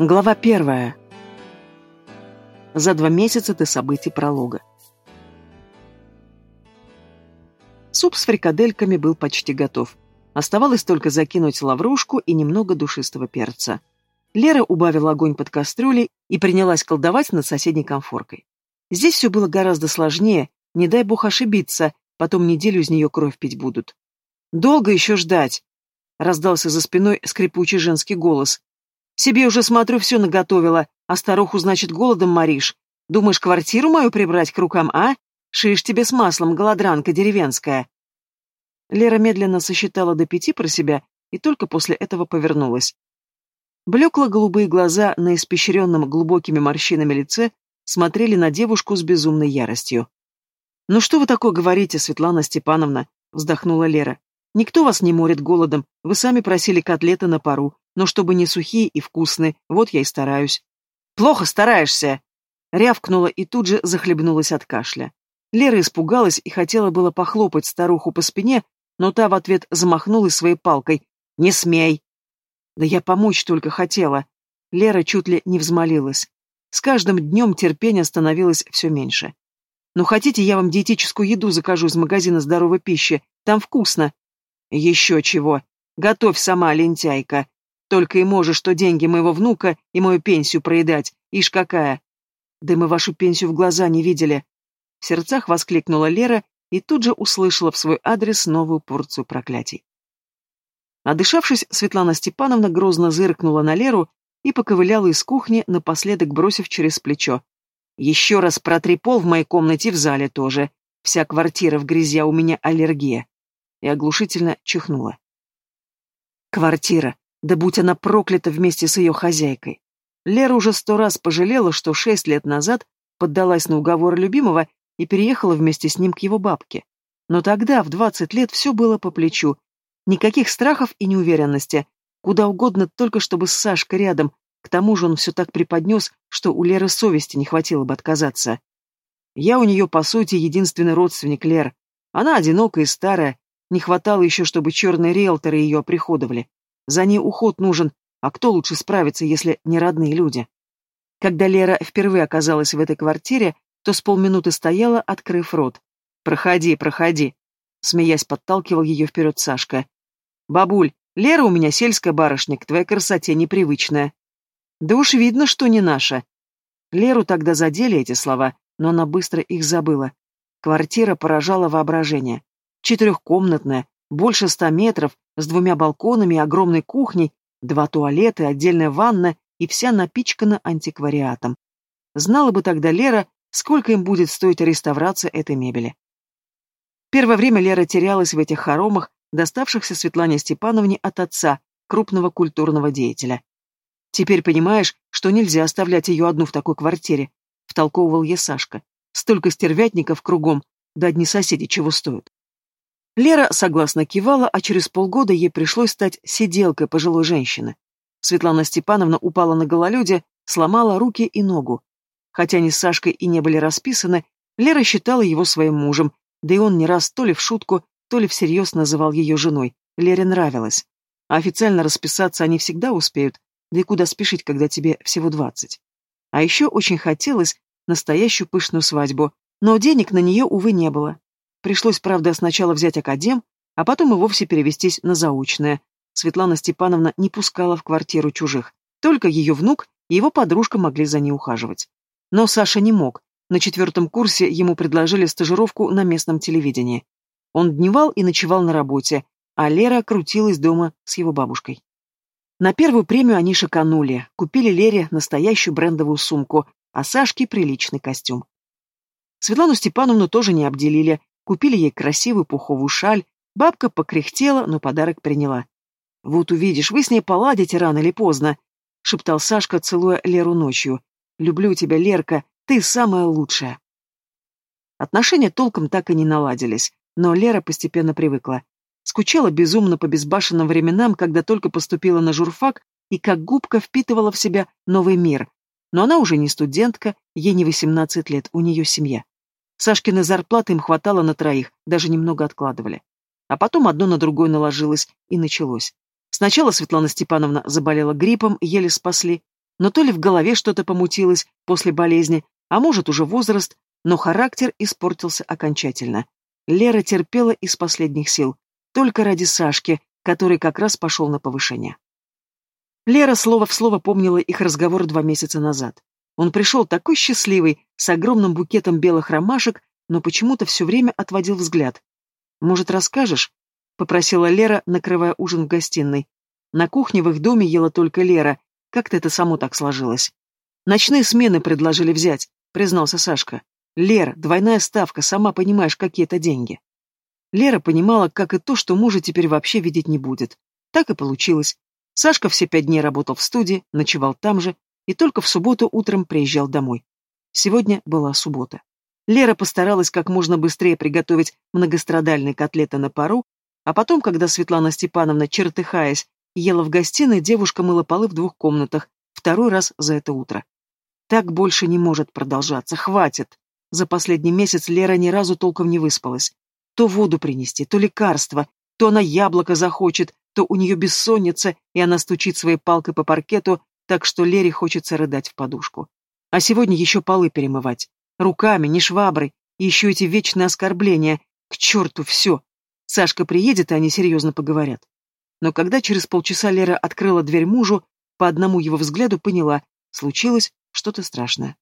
Глава первая. За два месяца до событий пролога. Суп с фрикадельками был почти готов. Оставалось только закинуть лаврушку и немного душистого перца. Лера убавила огонь под кастрюлей и принялась колдовать над соседней конфоркой. Здесь все было гораздо сложнее, не дай бог ошибиться, потом неделю из нее кровь пить будут. «Долго еще ждать?» — раздался за спиной скрипучий женский голос. Себе уже, смотрю, все наготовила, а старуху, значит, голодом моришь. Думаешь, квартиру мою прибрать к рукам, а? Шиш тебе с маслом, голодранка деревенская. Лера медленно сосчитала до пяти про себя и только после этого повернулась. Блекло-голубые глаза на испещренном глубокими морщинами лице смотрели на девушку с безумной яростью. «Ну что вы такое говорите, Светлана Степановна?» — вздохнула Лера. «Никто вас не морит голодом, вы сами просили котлеты на пару, но чтобы не сухие и вкусные, вот я и стараюсь. Плохо стараешься!» Рявкнула и тут же захлебнулась от кашля. Лера испугалась и хотела было похлопать старуху по спине, но та в ответ замахнулась своей палкой. «Не смей!» «Да я помочь только хотела!» Лера чуть ли не взмолилась. С каждым днем терпения становилось все меньше. «Ну хотите, я вам диетическую еду закажу из магазина здоровой пищи? Там вкусно!» «Еще чего! Готовь сама, лентяйка!» Только и можешь, что деньги моего внука и мою пенсию проедать. Ишь какая! Да мы вашу пенсию в глаза не видели. В сердцах воскликнула Лера и тут же услышала в свой адрес новую порцию проклятий. Одышавшись, Светлана Степановна грозно зыркнула на Леру и поковыляла из кухни, напоследок бросив через плечо. «Еще раз протри пол в моей комнате в зале тоже. Вся квартира в грязи, а у меня аллергия». И оглушительно чихнула. Квартира. Да будь она проклята вместе с ее хозяйкой. Лера уже сто раз пожалела, что шесть лет назад поддалась на уговор любимого и переехала вместе с ним к его бабке. Но тогда, в двадцать лет, все было по плечу. Никаких страхов и неуверенности. Куда угодно, только чтобы с Сашкой рядом. К тому же он все так преподнес, что у Леры совести не хватило бы отказаться. Я у нее, по сути, единственный родственник Лер. Она одинокая и старая. Не хватало еще, чтобы черные риэлторы ее оприходовали. За ней уход нужен, а кто лучше справится, если не родные люди? Когда Лера впервые оказалась в этой квартире, то с полминуты стояла, открыв рот. «Проходи, проходи», — смеясь подталкивал ее вперед Сашка. «Бабуль, Лера у меня сельская барышня, к твоей красоте непривычная». «Да уж видно, что не наша». Леру тогда задели эти слова, но она быстро их забыла. Квартира поражала воображение. Четырехкомнатная, больше ста метров, с двумя балконами огромной кухней, два туалета, отдельная ванна и вся напичкана антиквариатом. Знала бы тогда Лера, сколько им будет стоить реставрация этой мебели. Первое время Лера терялась в этих хоромах, доставшихся Светлане Степановне от отца, крупного культурного деятеля. «Теперь понимаешь, что нельзя оставлять ее одну в такой квартире», — втолковывал ей Сашка. «Столько стервятников кругом, да одни соседи чего стоят». Лера согласно кивала, а через полгода ей пришлось стать сиделкой пожилой женщины. Светлана Степановна упала на гололеде, сломала руки и ногу. Хотя они с Сашкой и не были расписаны, Лера считала его своим мужем, да и он не раз то ли в шутку, то ли всерьез называл ее женой. Лере нравилось. А официально расписаться они всегда успеют, да и куда спешить, когда тебе всего двадцать. А еще очень хотелось настоящую пышную свадьбу, но денег на нее, увы, не было. Пришлось, правда, сначала взять академ, а потом и вовсе перевестись на заочное. Светлана Степановна не пускала в квартиру чужих. Только ее внук и его подружка могли за ней ухаживать. Но Саша не мог. На четвертом курсе ему предложили стажировку на местном телевидении. Он дневал и ночевал на работе, а Лера крутилась дома с его бабушкой. На первую премию они шиканули, купили Лере настоящую брендовую сумку, а Сашке приличный костюм. Светлану Степановну тоже не обделили, Купили ей красивую пуховую шаль, бабка покряхтела, но подарок приняла. «Вот увидишь, вы с ней поладите рано или поздно», — шептал Сашка, целуя Леру ночью. «Люблю тебя, Лерка, ты самая лучшая». Отношения толком так и не наладились, но Лера постепенно привыкла. Скучала безумно по безбашенным временам, когда только поступила на журфак и как губка впитывала в себя новый мир. Но она уже не студентка, ей не 18 лет, у нее семья. Сашкины зарплаты им хватало на троих, даже немного откладывали. А потом одно на другое наложилось, и началось. Сначала Светлана Степановна заболела гриппом, еле спасли. Но то ли в голове что-то помутилось после болезни, а может уже возраст, но характер испортился окончательно. Лера терпела из последних сил, только ради Сашки, который как раз пошел на повышение. Лера слово в слово помнила их разговор два месяца назад. Он пришел такой счастливый, с огромным букетом белых ромашек, но почему-то все время отводил взгляд. «Может, расскажешь?» — попросила Лера, накрывая ужин в гостиной. На кухне в их доме ела только Лера. Как-то это само так сложилось. «Ночные смены предложили взять», — признался Сашка. «Лер, двойная ставка, сама понимаешь, какие это деньги». Лера понимала, как и то, что мужа теперь вообще видеть не будет. Так и получилось. Сашка все пять дней работал в студии, ночевал там же, и только в субботу утром приезжал домой. Сегодня была суббота. Лера постаралась как можно быстрее приготовить многострадальные котлеты на пару, а потом, когда Светлана Степановна, чертыхаясь, ела в гостиной, девушка мыла полы в двух комнатах, второй раз за это утро. Так больше не может продолжаться, хватит. За последний месяц Лера ни разу толком не выспалась. То воду принести, то лекарство, то она яблоко захочет, то у нее бессонница, и она стучит своей палкой по паркету, так что Лере хочется рыдать в подушку. А сегодня еще полы перемывать. Руками, не шваброй. И еще эти вечные оскорбления. К черту все. Сашка приедет, и они серьезно поговорят. Но когда через полчаса Лера открыла дверь мужу, по одному его взгляду поняла, случилось что-то страшное.